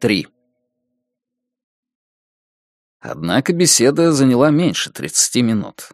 3. Однако беседа заняла меньше 30 минут.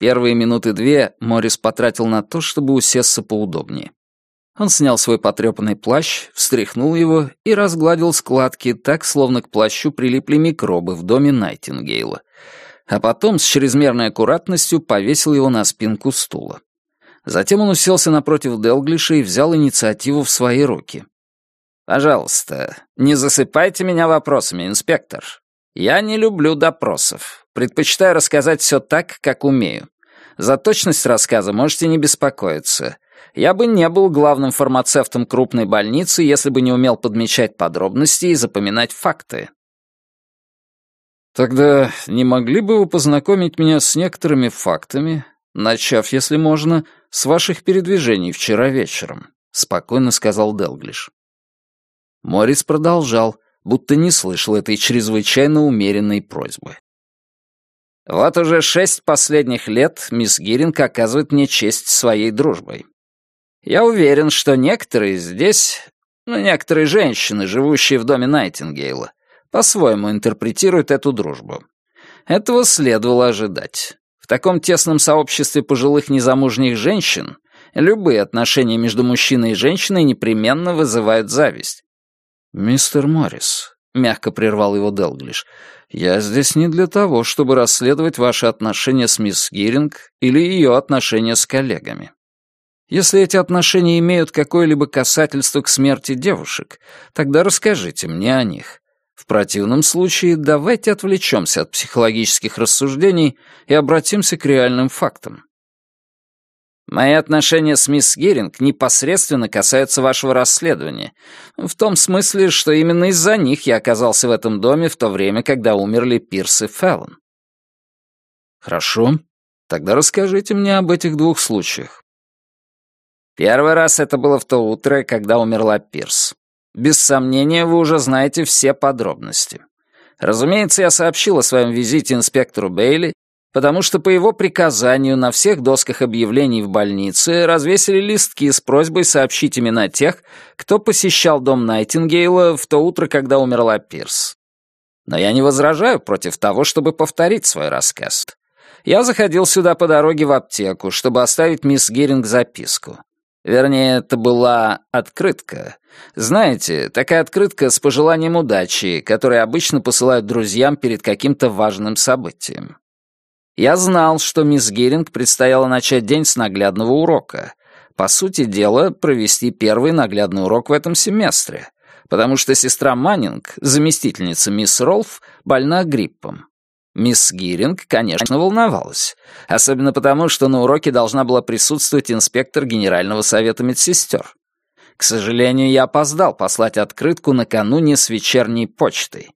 Первые минуты две Морис потратил на то, чтобы усесться поудобнее. Он снял свой потрепанный плащ, встряхнул его и разгладил складки так, словно к плащу прилипли микробы в доме Найтингейла. А потом с чрезмерной аккуратностью повесил его на спинку стула. Затем он уселся напротив Делглиша и взял инициативу в свои руки. «Пожалуйста, не засыпайте меня вопросами, инспектор. Я не люблю допросов. Предпочитаю рассказать все так, как умею. За точность рассказа можете не беспокоиться. Я бы не был главным фармацевтом крупной больницы, если бы не умел подмечать подробности и запоминать факты. Тогда не могли бы вы познакомить меня с некоторыми фактами, начав, если можно, с ваших передвижений вчера вечером, спокойно сказал Делглиш. Морис продолжал, будто не слышал этой чрезвычайно умеренной просьбы. Вот уже шесть последних лет мисс Гиринг оказывает мне честь своей дружбой. Я уверен, что некоторые здесь, ну, некоторые женщины, живущие в доме Найтингейла, по-своему интерпретируют эту дружбу. Этого следовало ожидать. В таком тесном сообществе пожилых незамужних женщин любые отношения между мужчиной и женщиной непременно вызывают зависть. «Мистер Моррис», — мягко прервал его Делглиш, — «я здесь не для того, чтобы расследовать ваши отношения с мисс Гиринг или ее отношения с коллегами. Если эти отношения имеют какое-либо касательство к смерти девушек, тогда расскажите мне о них. В противном случае давайте отвлечемся от психологических рассуждений и обратимся к реальным фактам. Мои отношения с мисс Геринг непосредственно касаются вашего расследования, в том смысле, что именно из-за них я оказался в этом доме в то время, когда умерли Пирс и Феллон. Хорошо. Тогда расскажите мне об этих двух случаях. Первый раз это было в то утро, когда умерла Пирс. Без сомнения, вы уже знаете все подробности. Разумеется, я сообщил о своем визите инспектору Бейли, потому что по его приказанию на всех досках объявлений в больнице развесили листки с просьбой сообщить имена тех, кто посещал дом Найтингейла в то утро, когда умерла Пирс. Но я не возражаю против того, чтобы повторить свой рассказ. Я заходил сюда по дороге в аптеку, чтобы оставить мисс Геринг записку. Вернее, это была открытка. Знаете, такая открытка с пожеланием удачи, которую обычно посылают друзьям перед каким-то важным событием. Я знал, что мисс Геринг предстояло начать день с наглядного урока. По сути дела, провести первый наглядный урок в этом семестре, потому что сестра Маннинг, заместительница мисс Ролф, больна гриппом. Мисс Гиринг, конечно, волновалась. Особенно потому, что на уроке должна была присутствовать инспектор Генерального совета медсестер. К сожалению, я опоздал послать открытку накануне с вечерней почтой.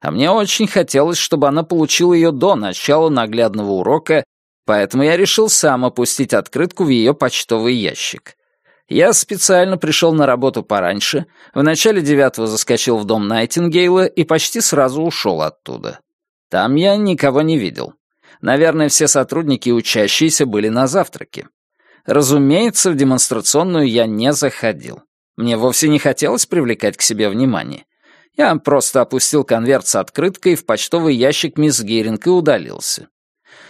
А мне очень хотелось, чтобы она получила ее до начала наглядного урока, поэтому я решил сам опустить открытку в ее почтовый ящик. Я специально пришел на работу пораньше, в начале девятого заскочил в дом Найтингейла и почти сразу ушел оттуда. Там я никого не видел. Наверное, все сотрудники и учащиеся были на завтраке. Разумеется, в демонстрационную я не заходил. Мне вовсе не хотелось привлекать к себе внимание. Я просто опустил конверт с открыткой в почтовый ящик мисс Геринг и удалился.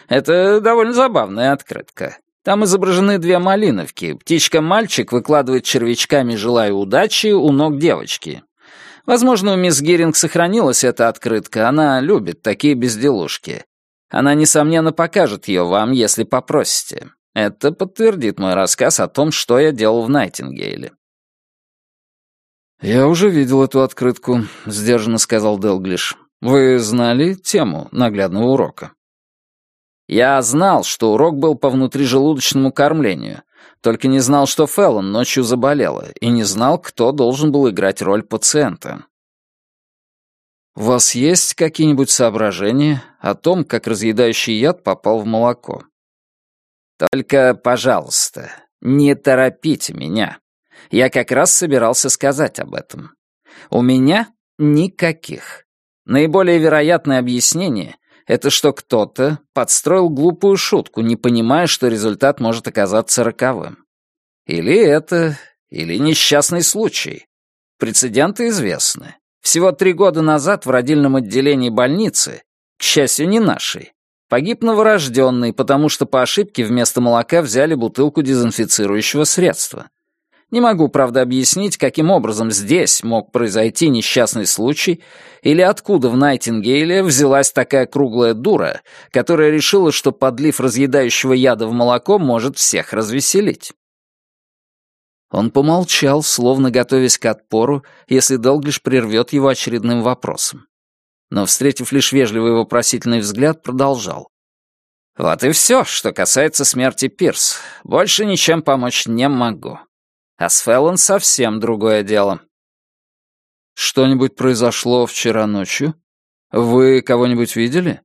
Это довольно забавная открытка. Там изображены две малиновки. Птичка-мальчик выкладывает червячками, желая удачи, у ног девочки. Возможно, у мисс Геринг сохранилась эта открытка, она любит такие безделушки. Она, несомненно, покажет ее вам, если попросите. Это подтвердит мой рассказ о том, что я делал в Найтингейле. «Я уже видел эту открытку», — сдержанно сказал Делглиш. «Вы знали тему наглядного урока?» «Я знал, что урок был по внутрижелудочному кормлению, только не знал, что Феллон ночью заболела, и не знал, кто должен был играть роль пациента. «У вас есть какие-нибудь соображения о том, как разъедающий яд попал в молоко?» «Только, пожалуйста, не торопите меня. Я как раз собирался сказать об этом. У меня никаких. Наиболее вероятное объяснение это что кто-то подстроил глупую шутку, не понимая, что результат может оказаться роковым. Или это, или несчастный случай. Прецеденты известны. Всего три года назад в родильном отделении больницы, к счастью, не нашей, погиб новорожденный, потому что по ошибке вместо молока взяли бутылку дезинфицирующего средства. Не могу, правда, объяснить, каким образом здесь мог произойти несчастный случай или откуда в Найтингейле взялась такая круглая дура, которая решила, что подлив разъедающего яда в молоко может всех развеселить. Он помолчал, словно готовясь к отпору, если Долглиш прервет его очередным вопросом. Но, встретив лишь вежливый вопросительный взгляд, продолжал. «Вот и все, что касается смерти Пирс. Больше ничем помочь не могу. А с Феллон совсем другое дело». «Что-нибудь произошло вчера ночью? Вы кого-нибудь видели?»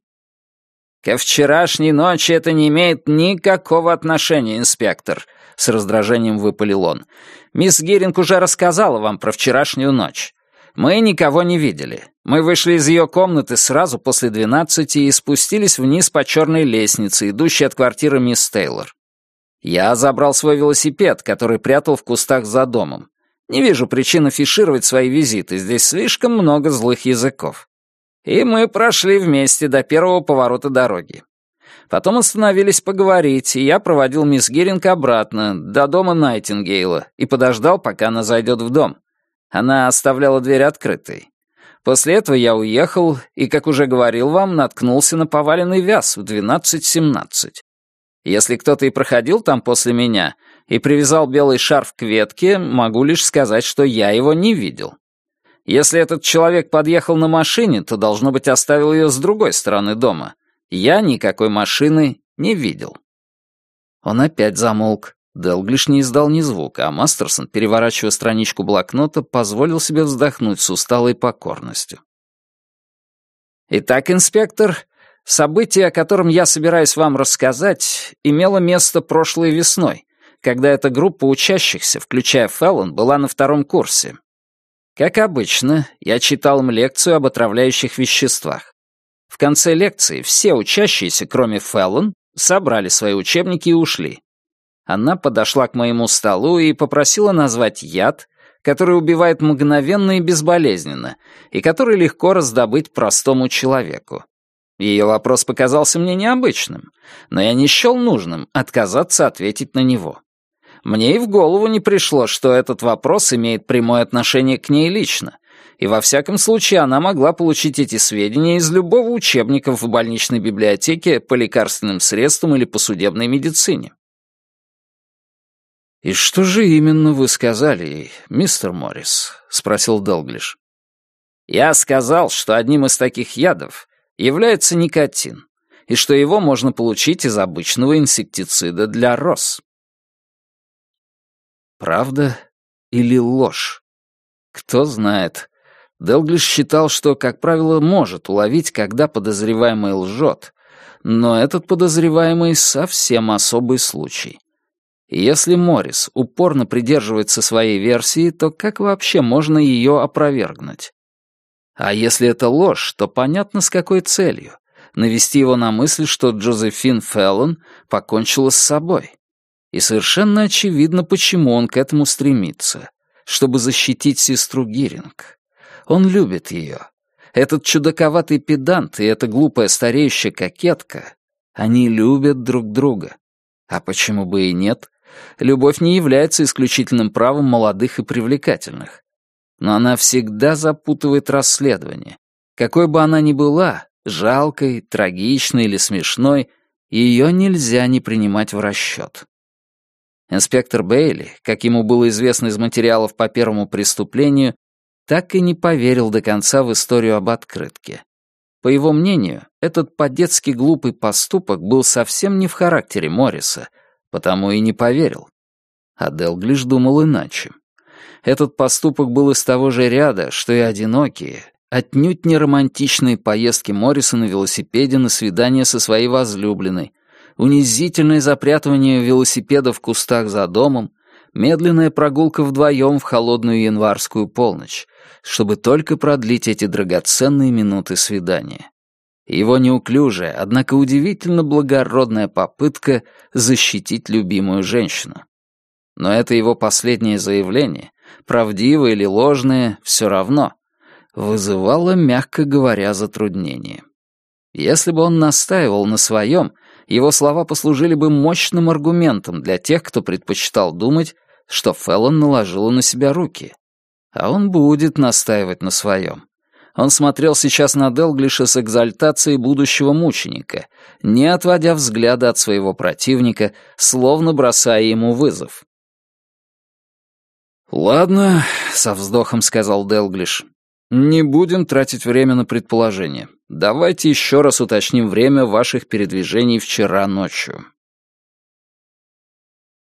«Ко вчерашней ночи это не имеет никакого отношения, инспектор», — с раздражением выпалил он. «Мисс Геринг уже рассказала вам про вчерашнюю ночь. Мы никого не видели. Мы вышли из ее комнаты сразу после двенадцати и спустились вниз по черной лестнице, идущей от квартиры мисс Тейлор. Я забрал свой велосипед, который прятал в кустах за домом. Не вижу причин афишировать свои визиты, здесь слишком много злых языков. И мы прошли вместе до первого поворота дороги. Потом остановились поговорить, и я проводил мисс Геринг обратно, до дома Найтингейла, и подождал, пока она зайдет в дом. Она оставляла дверь открытой. После этого я уехал и, как уже говорил вам, наткнулся на поваленный вяз в 12.17. Если кто-то и проходил там после меня и привязал белый шарф к ветке, могу лишь сказать, что я его не видел. Если этот человек подъехал на машине, то, должно быть, оставил ее с другой стороны дома. Я никакой машины не видел. Он опять замолк. Делглиш не издал ни звука, а Мастерсон, переворачивая страничку блокнота, позволил себе вздохнуть с усталой покорностью. «Итак, инспектор, событие, о котором я собираюсь вам рассказать, имело место прошлой весной, когда эта группа учащихся, включая Феллон, была на втором курсе. Как обычно, я читал им лекцию об отравляющих веществах. В конце лекции все учащиеся, кроме Феллон, собрали свои учебники и ушли. Она подошла к моему столу и попросила назвать яд, который убивает мгновенно и безболезненно, и который легко раздобыть простому человеку. Ее вопрос показался мне необычным, но я не счел нужным отказаться ответить на него. Мне и в голову не пришло, что этот вопрос имеет прямое отношение к ней лично, и во всяком случае она могла получить эти сведения из любого учебника в больничной библиотеке по лекарственным средствам или по судебной медицине. «И что же именно вы сказали ей, мистер Моррис?» — спросил Делглиш. «Я сказал, что одним из таких ядов является никотин, и что его можно получить из обычного инсектицида для роз». Правда или ложь? Кто знает. Делглиш считал, что, как правило, может уловить, когда подозреваемый лжет, но этот подозреваемый совсем особый случай. Если Моррис упорно придерживается своей версии, то как вообще можно ее опровергнуть? А если это ложь, то понятно, с какой целью. Навести его на мысль, что Джозефин Феллон покончила с собой. И совершенно очевидно, почему он к этому стремится. Чтобы защитить сестру Гиринг. Он любит ее. Этот чудаковатый педант и эта глупая стареющая кокетка, они любят друг друга. А почему бы и нет? Любовь не является исключительным правом молодых и привлекательных. Но она всегда запутывает расследование. Какой бы она ни была, жалкой, трагичной или смешной, ее нельзя не принимать в расчет. Инспектор Бейли, как ему было известно из материалов по первому преступлению, так и не поверил до конца в историю об открытке. По его мнению, этот по-детски глупый поступок был совсем не в характере Морриса — потому и не поверил. А Делглиш думал иначе. Этот поступок был из того же ряда, что и одинокие, отнюдь не романтичные поездки Морриса на велосипеде на свидание со своей возлюбленной, унизительное запрятывание велосипеда в кустах за домом, медленная прогулка вдвоем в холодную январскую полночь, чтобы только продлить эти драгоценные минуты свидания. Его неуклюжая, однако удивительно благородная попытка защитить любимую женщину. Но это его последнее заявление, правдивое или ложное, все равно. вызывало, мягко говоря, затруднение. Если бы он настаивал на своем, его слова послужили бы мощным аргументом для тех, кто предпочитал думать, что Феллон наложила на себя руки. А он будет настаивать на своем. Он смотрел сейчас на Делглиша с экзальтацией будущего мученика, не отводя взгляда от своего противника, словно бросая ему вызов. «Ладно», — со вздохом сказал Делглиш, — «не будем тратить время на предположения. Давайте еще раз уточним время ваших передвижений вчера ночью».